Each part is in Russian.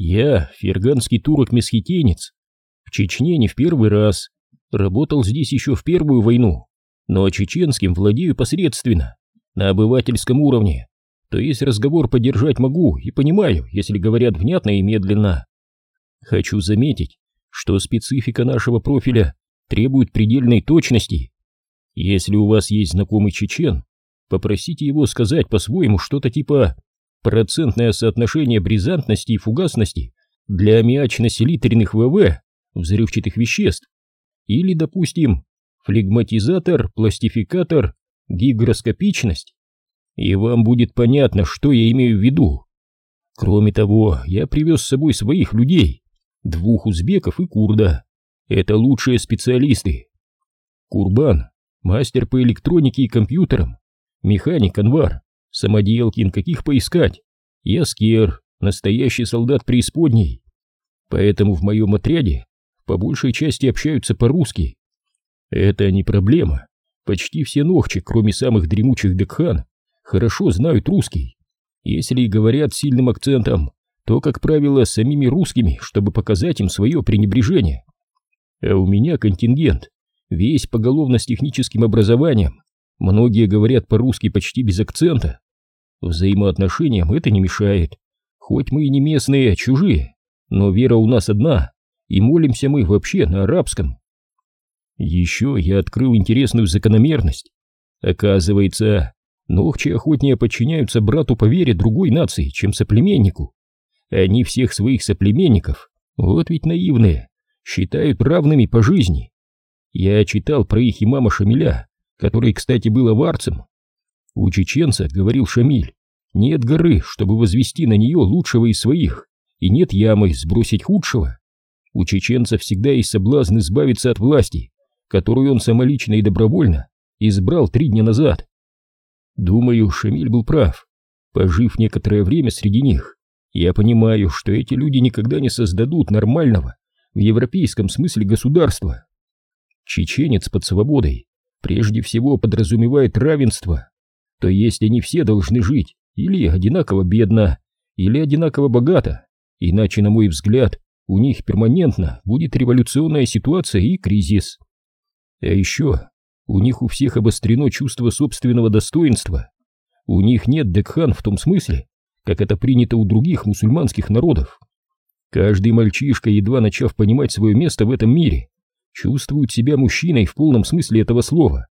Я ферганский турок-месхетинец. В Чечне не в первый раз. Работал здесь еще в первую войну, но чеченским владею посредственно, на обывательском уровне. То есть разговор поддержать могу и понимаю, если говорят внятно и медленно. Хочу заметить, что специфика нашего профиля требует предельной точности. Если у вас есть знакомый чечен, попросите его сказать по-своему что-то типа «процентное соотношение бризантности и фугасности для аммиачно-селитренных ВВ взрывчатых веществ» или, допустим, флегматизатор, пластификатор, гигроскопичность, и вам будет понятно, что я имею в виду. Кроме того, я привез с собой своих людей, двух узбеков и курда. Это лучшие специалисты. Курбан, мастер по электронике и компьютерам, механик Анвар, самоделкин, каких поискать, и Аскер, настоящий солдат преисподней. Поэтому в моем отряде по большей части общаются по-русски. Это не проблема. Почти все ногчи, кроме самых дремучих декхан, хорошо знают русский. Если и говорят сильным акцентом, то, как правило, самими русскими, чтобы показать им свое пренебрежение. А у меня контингент, весь поголовно с техническим образованием. Многие говорят по-русски почти без акцента. Взаимоотношениям это не мешает. Хоть мы и не местные, а чужие, но вера у нас одна, и молимся мы вообще на арабском. Еще я открыл интересную закономерность. Оказывается, ногчи охотнее подчиняются брату по вере другой нации, чем соплеменнику. Они всех своих соплеменников, вот ведь наивные, считают равными по жизни. Я читал про их имама Шамиля, который, кстати, был аварцем. У чеченца, говорил Шамиль, нет горы, чтобы возвести на нее лучшего из своих, и нет ямы сбросить худшего. У чеченца всегда есть соблазн избавиться от власти, которую он самолично и добровольно избрал три дня назад. Думаю, Шамиль был прав. Пожив некоторое время среди них, я понимаю, что эти люди никогда не создадут нормального в европейском смысле государства. Чеченец под свободой прежде всего подразумевает равенство, то есть они все должны жить или одинаково бедно, или одинаково богато, иначе, на мой взгляд, у них перманентно будет революционная ситуация и кризис. А еще у них у всех обострено чувство собственного достоинства. У них нет декхан в том смысле, как это принято у других мусульманских народов. Каждый мальчишка, едва начав понимать свое место в этом мире, чувствует себя мужчиной в полном смысле этого слова.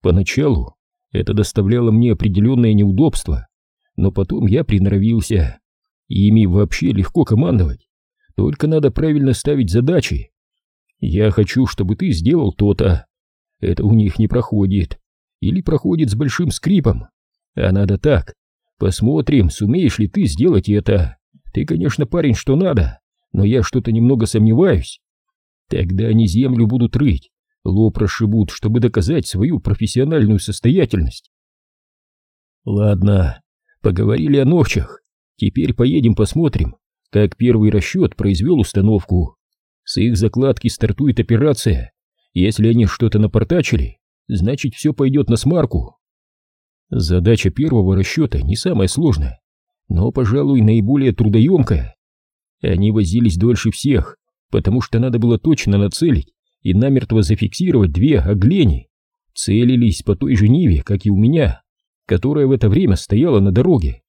Поначалу это доставляло мне определенное неудобство, но потом я приноровился. Ими вообще легко командовать. Только надо правильно ставить задачи. Я хочу, чтобы ты сделал то-то. Это у них не проходит. Или проходит с большим скрипом. А надо так. Посмотрим, сумеешь ли ты сделать это. Ты, конечно, парень, что надо, но я что-то немного сомневаюсь. Тогда они землю будут рыть, лоб расшибут, чтобы доказать свою профессиональную состоятельность. Ладно, поговорили о ногчах. Теперь поедем посмотрим, как первый расчет произвел установку. С их закладки стартует операция. Если они что-то напортачили, значит все пойдет на смарку. Задача первого расчета не самая сложная, но, пожалуй, наиболее трудоемкая. Они возились дольше всех, потому что надо было точно нацелить и намертво зафиксировать две оглени. Целились по той же Ниве, как и у меня, которая в это время стояла на дороге.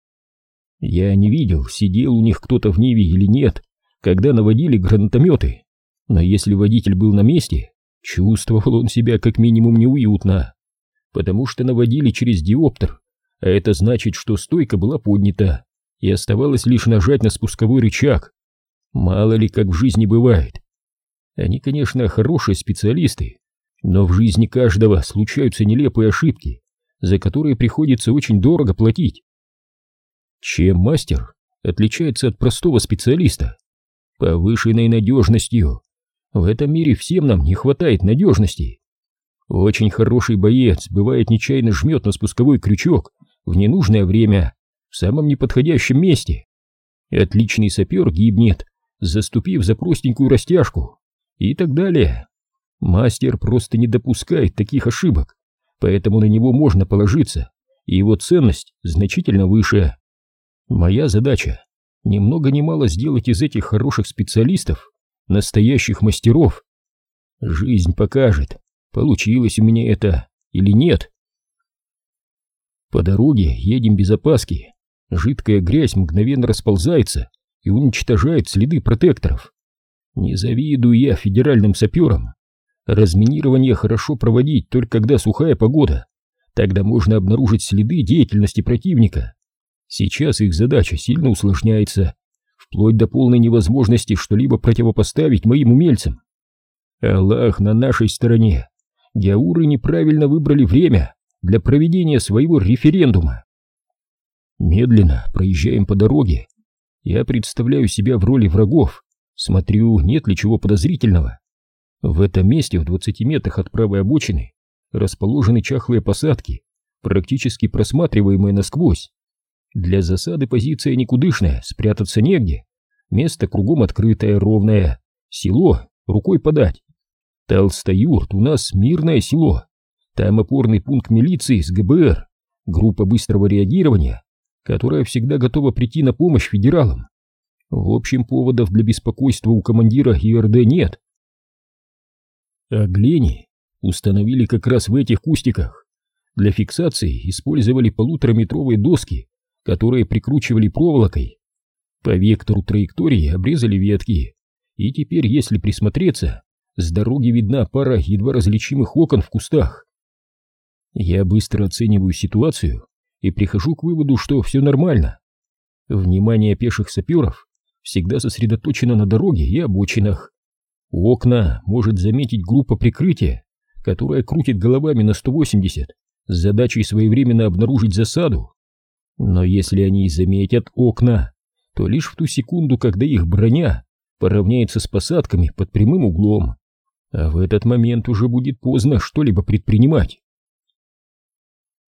Я не видел, сидел у них кто-то в Ниве или нет, когда наводили гранатометы, но если водитель был на месте, чувствовал он себя как минимум неуютно, потому что наводили через диоптер, а это значит, что стойка была поднята, и оставалось лишь нажать на спусковой рычаг. Мало ли как в жизни бывает. Они, конечно, хорошие специалисты, но в жизни каждого случаются нелепые ошибки, за которые приходится очень дорого платить. Чем мастер отличается от простого специалиста? Повышенной надежностью. В этом мире всем нам не хватает надежности. Очень хороший боец бывает нечаянно жмет на спусковой крючок в ненужное время, в самом неподходящем месте. Отличный сапер гибнет, заступив за простенькую растяжку и так далее. Мастер просто не допускает таких ошибок, поэтому на него можно положиться, и его ценность значительно выше. Моя задача ни много ни мало сделать из этих хороших специалистов настоящих мастеров. Жизнь покажет, получилось у меня это или нет. По дороге едем без опаски. Жидкая грязь мгновенно расползается и уничтожает следы протекторов. Не завидую я федеральным саперам. Разминирование хорошо проводить только когда сухая погода. Тогда можно обнаружить следы деятельности противника. Сейчас их задача сильно усложняется, вплоть до полной невозможности что-либо противопоставить моим умельцам. Аллах на нашей стороне. Гяуры неправильно выбрали время для проведения своего референдума. Медленно проезжаем по дороге. Я представляю себя в роли врагов, смотрю, нет ли чего подозрительного. В этом месте, в 20 метрах от правой обочины, расположены чахлые посадки, практически просматриваемые насквозь. Для засады позиция никудышная, спрятаться негде. Место кругом открытое, ровное. Село рукой подать. Толстоюрт у нас мирное село. Там опорный пункт милиции с ГБР, группа быстрого реагирования, которая всегда готова прийти на помощь федералам. В общем, поводов для беспокойства у командира ИРД нет. А Глени установили как раз в этих кустиках. Для фиксации использовали полутораметровые доски, которые прикручивали проволокой. По вектору траектории обрезали ветки, и теперь, если присмотреться, с дороги видна пара едва различимых окон в кустах. Я быстро оцениваю ситуацию и прихожу к выводу, что все нормально. Внимание пеших саперов всегда сосредоточено на дороге и обочинах. У окна может заметить группа прикрытия, которая крутит головами на 180 с задачей своевременно обнаружить засаду. Но если они и заметят окна, то лишь в ту секунду, когда их броня поравняется с посадками под прямым углом. А в этот момент уже будет поздно что-либо предпринимать.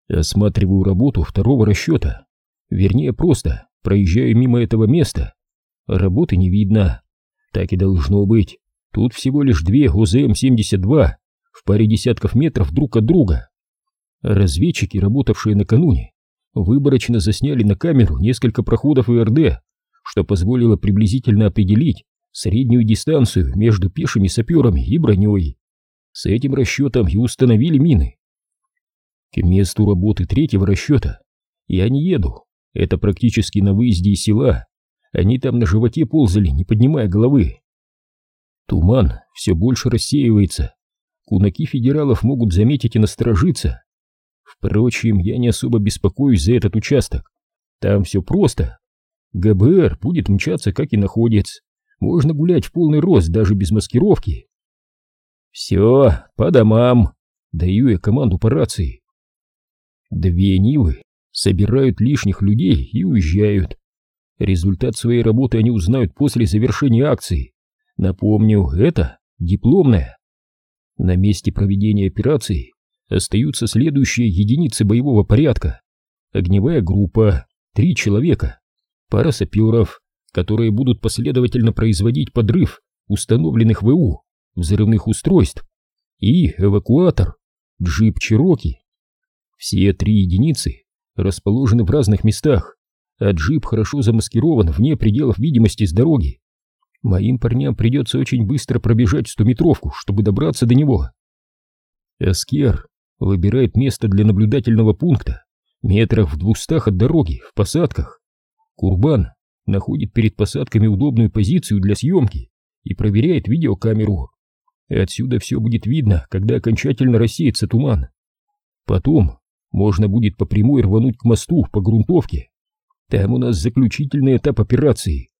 Осматриваю работу второго расчета. Вернее, просто проезжаю мимо этого места. Работы не видно. Так и должно быть. Тут всего лишь две ОЗМ-72 в паре десятков метров друг от друга. Разведчики, работавшие накануне, выборочно засняли на камеру несколько проходов ИРД, что позволило приблизительно определить среднюю дистанцию между пешими саперами и броней. С этим расчетом и установили мины. К месту работы третьего расчета я не еду, это практически на выезде из села. Они там на животе ползали, не поднимая головы. Туман все больше рассеивается. Кунаки федералов могут заметить и насторожиться. Впрочем, я не особо беспокоюсь за этот участок. Там все просто. ГБР будет мчаться, как и находец. Можно гулять в полный рост даже без маскировки. Все, по домам. Даю я команду по рации. Две Нивы собирают лишних людей и уезжают. Результат своей работы они узнают после завершения акции. Напомню, это дипломная. На месте проведения операции остаются следующие единицы боевого порядка. Огневая группа, три человека, пара саперов, которые будут последовательно производить подрыв установленных ВУ, взрывных устройств, и эвакуатор, джип Чироки. Все три единицы расположены в разных местах, а джип хорошо замаскирован вне пределов видимости с дороги. Моим парням придется очень быстро пробежать стометровку, чтобы добраться до него. Эскер выбирает место для наблюдательного пункта, метрах в двухстах от дороги, в посадках. Курбан находит перед посадками удобную позицию для съемки и проверяет видеокамеру. Отсюда все будет видно, когда окончательно рассеется туман. Потом можно будет по прямой рвануть к мосту по грунтовке. Там у нас заключительный этап операции.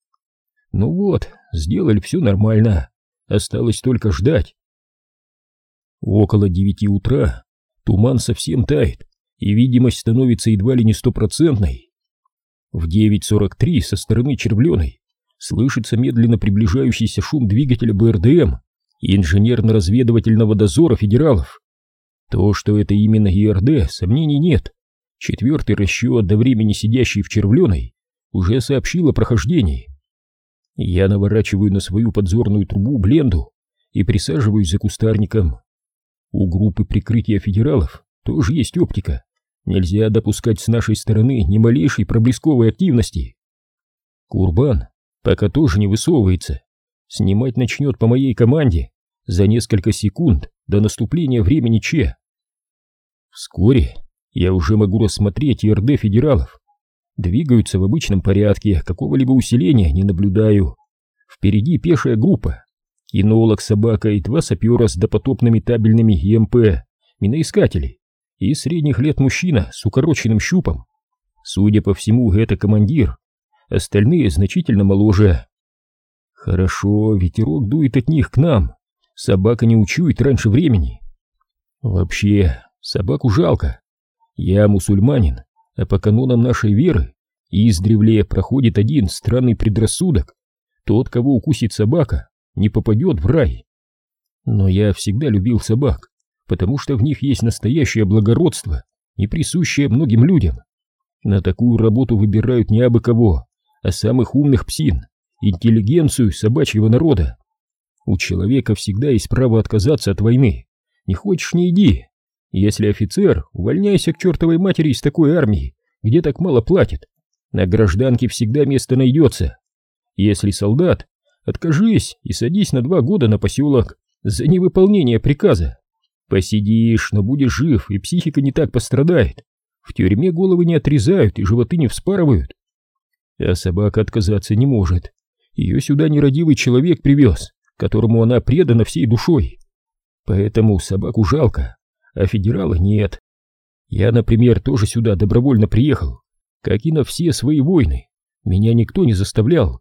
Ну вот, сделали все нормально. Осталось только ждать. Около девяти утра туман совсем тает, и видимость становится едва ли не стопроцентной. В 9.43 со стороны Червленой слышится медленно приближающийся шум двигателя БРДМ и инженерно-разведывательного дозора федералов. То, что это именно ИРД, сомнений нет. Четвертый расчет до времени сидящий в Червленой уже сообщил о прохождении. Я наворачиваю на свою подзорную трубу бленду и присаживаюсь за кустарником. У группы прикрытия федералов тоже есть оптика. Нельзя допускать с нашей стороны ни малейшей проблесковой активности. Курбан пока тоже не высовывается. Снимать начнет по моей команде за несколько секунд до наступления времени Че. Вскоре я уже могу рассмотреть ИРД федералов. Двигаются в обычном порядке, какого-либо усиления не наблюдаю. Впереди пешая группа. Кинолог, собака и два сапера с допотопными табельными ЕМП, миноискатели и средних лет мужчина с укороченным щупом. Судя по всему, это командир. Остальные значительно моложе. Хорошо, ветерок дует от них к нам. Собака не учует раньше времени. Вообще, собаку жалко. Я мусульманин, а по канонам нашей веры издревле проходит один странный предрассудок. Тот, кого укусит собака, не попадет в рай. Но я всегда любил собак, потому что в них есть настоящее благородство и присущее многим людям. На такую работу выбирают не абы кого, а самых умных псин, интеллигенцию собачьего народа. У человека всегда есть право отказаться от войны. Не хочешь, не иди. Если офицер, увольняйся к чертовой матери из такой армии, где так мало платят. На гражданке всегда место найдется. Если солдат, откажись и садись на два года на поселок за невыполнение приказа. Посидишь, но будешь жив, и психика не так пострадает. В тюрьме головы не отрезают и животы не вспарывают. А собака отказаться не может. Ее сюда нерадивый человек привез, которому она предана всей душой. Поэтому собаку жалко, а федерала нет. Я, например, тоже сюда добровольно приехал, как и на все свои войны. Меня никто не заставлял.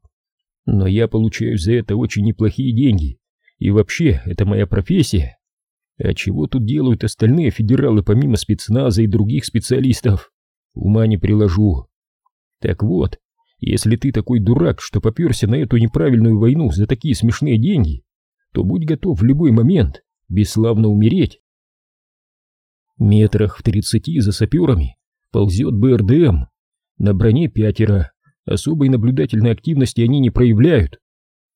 Но я получаю за это очень неплохие деньги. И вообще, это моя профессия. А чего тут делают остальные федералы помимо спецназа и других специалистов? Ума не приложу. Так вот, если ты такой дурак, что поперся на эту неправильную войну за такие смешные деньги, то будь готов в любой момент бесславно умереть. Метрах в тридцати за саперами ползет БРДМ. На броне пятеро, особой наблюдательной активности они не проявляют.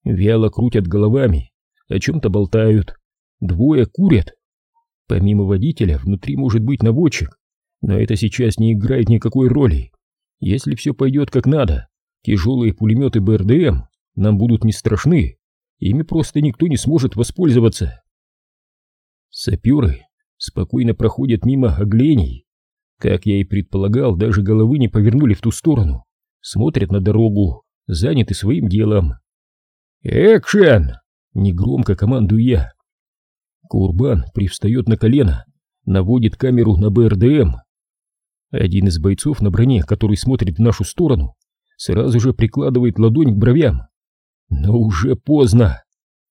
Вяло крутят головами, о чем-то болтают. Двое курят. Помимо водителя, внутри может быть наводчик, но это сейчас не играет никакой роли. Если все пойдет как надо, Тяжелые пулеметы БРДМ нам будут не страшны, ими просто никто не сможет воспользоваться. Саперы спокойно проходят мимо оглений. Как я и предполагал, даже головы не повернули в ту сторону. Смотрят на дорогу, заняты своим делом. «Экшен!» — негромко командую я. Курбан привстает на колено, наводит камеру на БРДМ. Один из бойцов на броне, который смотрит в нашу сторону, сразу же прикладывает ладонь к бровям. Но уже поздно.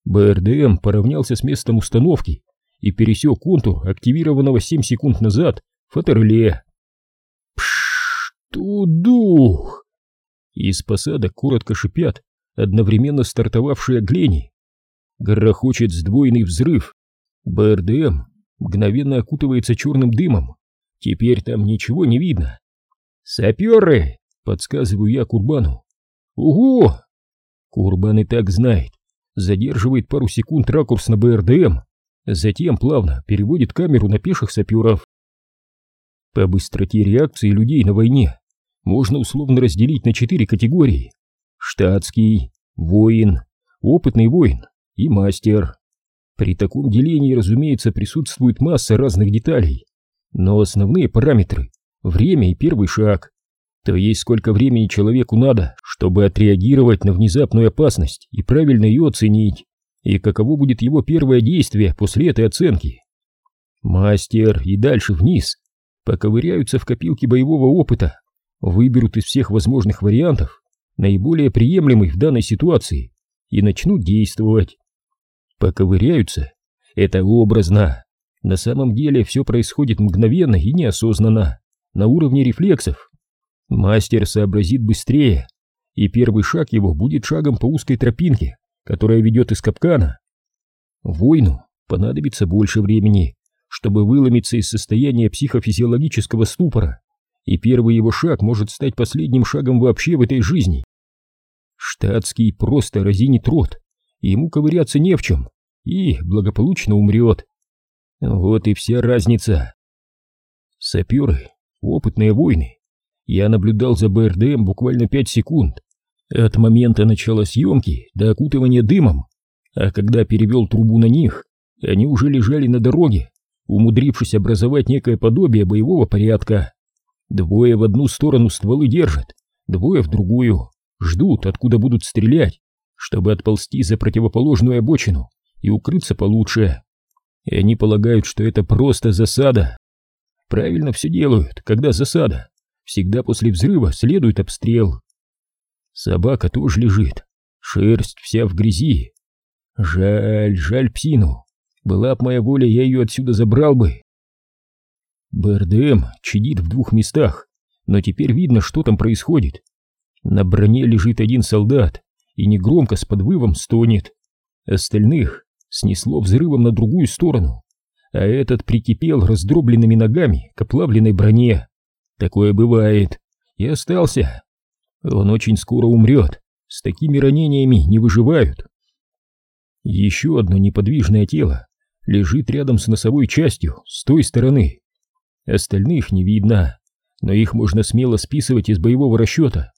БРДМ поравнялся с местом установки и пересек контур активированного 7 секунд назад фотореле. Пшш, дух! Из посадок коротко шипят одновременно стартовавшие глени. Грохочет сдвоенный взрыв. БРДМ мгновенно окутывается черным дымом. Теперь там ничего не видно. «Саперы!» Подсказываю я Курбану. Ого! Курбан и так знает. Задерживает пару секунд ракурс на БРДМ, затем плавно переводит камеру на пеших саперов. По быстроте реакции людей на войне можно условно разделить на четыре категории. Штатский, воин, опытный воин и мастер. При таком делении, разумеется, присутствует масса разных деталей, но основные параметры – время и первый шаг то есть сколько времени человеку надо, чтобы отреагировать на внезапную опасность и правильно ее оценить, и каково будет его первое действие после этой оценки. Мастер и дальше вниз поковыряются в копилке боевого опыта, выберут из всех возможных вариантов наиболее приемлемый в данной ситуации и начнут действовать. Поковыряются, это образно. На самом деле все происходит мгновенно и неосознанно, на уровне рефлексов. Мастер сообразит быстрее, и первый шаг его будет шагом по узкой тропинке, которая ведет из капкана. Воину понадобится больше времени, чтобы выломиться из состояния психофизиологического ступора, и первый его шаг может стать последним шагом вообще в этой жизни. Штатский просто разинит рот, ему ковыряться не в чем, и благополучно умрет. Вот и вся разница. Саперы — опытные воины, я наблюдал за БРДМ буквально пять секунд, От момента начала съемки до окутывания дымом, а когда перевел трубу на них, они уже лежали на дороге, умудрившись образовать некое подобие боевого порядка. Двое в одну сторону стволы держат, двое в другую, ждут, откуда будут стрелять, чтобы отползти за противоположную обочину и укрыться получше. И они полагают, что это просто засада. Правильно все делают, когда засада. Всегда после взрыва следует обстрел. Собака тоже лежит, шерсть вся в грязи. Жаль, жаль псину. Была б моя воля, я ее отсюда забрал бы. БРДМ чадит в двух местах, но теперь видно, что там происходит. На броне лежит один солдат и негромко с подвывом стонет. Остальных снесло взрывом на другую сторону, а этот прикипел раздробленными ногами к оплавленной броне. Такое бывает. И остался. Он очень скоро умрет. С такими ранениями не выживают. Еще одно неподвижное тело лежит рядом с носовой частью, с той стороны. Остальных не видно, но их можно смело списывать из боевого расчета.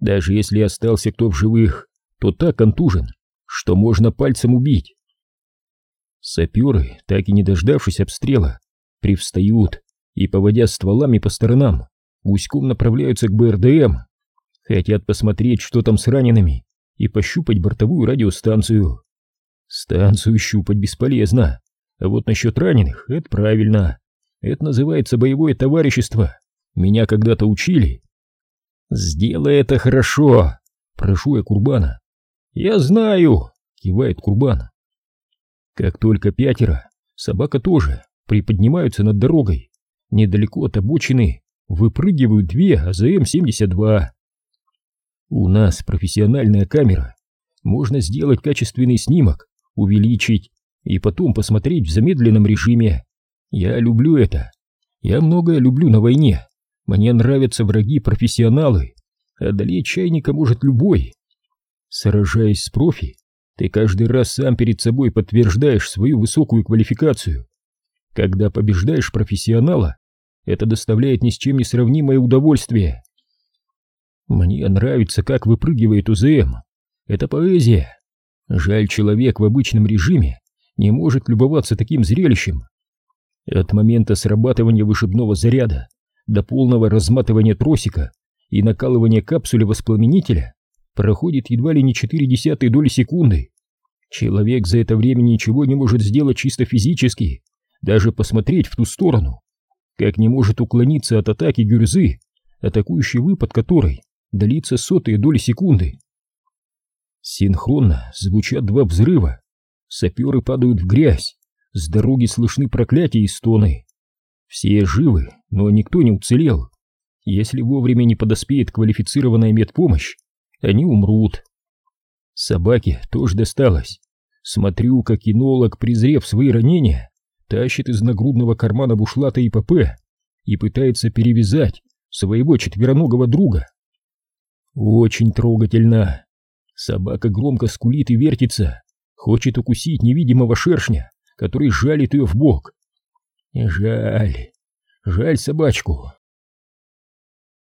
Даже если остался кто в живых, то так контужен, что можно пальцем убить. Саперы, так и не дождавшись обстрела, привстают и, поводя стволами по сторонам, гуськом направляются к БРДМ. Хотят посмотреть, что там с ранеными, и пощупать бортовую радиостанцию. Станцию щупать бесполезно, а вот насчет раненых — это правильно. Это называется боевое товарищество. Меня когда-то учили. «Сделай это хорошо!» — прошу я Курбана. «Я знаю!» — кивает Курбан. Как только пятеро, собака тоже, приподнимаются над дорогой. Недалеко от обочины выпрыгивают две АЗМ-72. У нас профессиональная камера. Можно сделать качественный снимок, увеличить и потом посмотреть в замедленном режиме. Я люблю это. Я многое люблю на войне. Мне нравятся враги-профессионалы. Одолеть чайника может любой. Сражаясь с профи, ты каждый раз сам перед собой подтверждаешь свою высокую квалификацию. Когда побеждаешь профессионала, это доставляет ни с чем не сравнимое удовольствие. Мне нравится, как выпрыгивает УЗМ. Это поэзия. Жаль, человек в обычном режиме не может любоваться таким зрелищем. От момента срабатывания вышибного заряда до полного разматывания тросика и накалывания капсули воспламенителя проходит едва ли не 4 десятые доли секунды. Человек за это время ничего не может сделать чисто физически, даже посмотреть в ту сторону, как не может уклониться от атаки гюрзы, атакующий выпад которой длится сотые доли секунды. Синхронно звучат два взрыва, саперы падают в грязь, с дороги слышны проклятия и стоны. Все живы, но никто не уцелел. Если вовремя не подоспеет квалифицированная медпомощь, они умрут. Собаке тоже досталось. Смотрю, как кинолог, презрев свои ранения, тащит из нагрудного кармана бушлата ИПП и пытается перевязать своего четвероногого друга. Очень трогательно. Собака громко скулит и вертится, хочет укусить невидимого шершня, который жалит ее в бок. Жаль, жаль собачку.